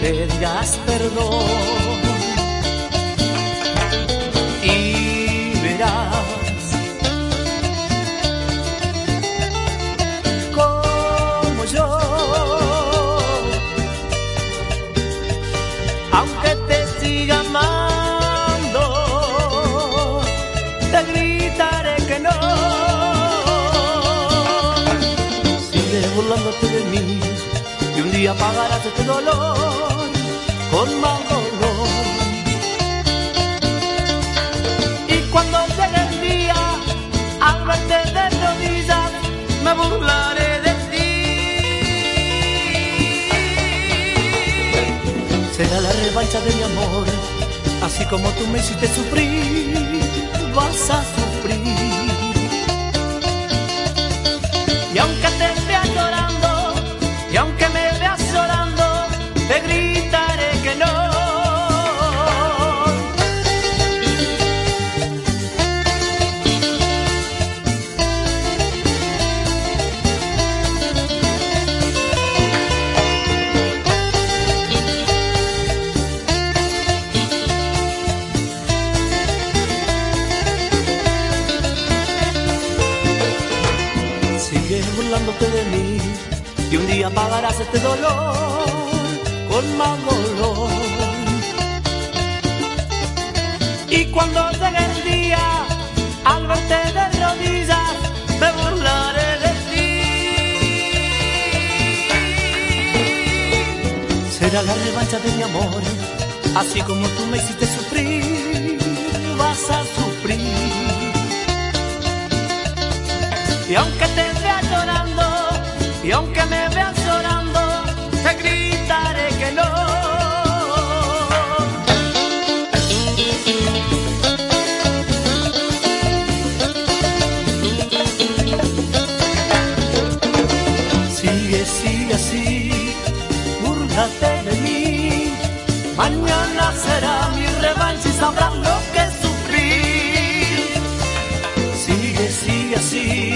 pedirás perdón. Y verás como yo, aunque te siga amando, te gritaré que no. Sigue burlándote de mí y un día pagarás este dolor con más dolor. Y cuando llegue el día, al verte de rodillas, me burlaré de ti. Será la revancha de mi amor, así como tú me hiciste sufrir, vas a sufrir. Y un día pagarás este dolor con más dolor. Y cuando llegue el día, al verte de rodillas, me burlaré de ti. Será la revancha de mi amor, así como tú me hiciste sufrir, vas a sufrir. Y aunque te veas llorando, y aunque me veas llorando, te gritaré que no. Sigue, sigue así, búrlate de mí. Mañana será mi revancha y sabrás lo que sufrí. Sigue, sigue así,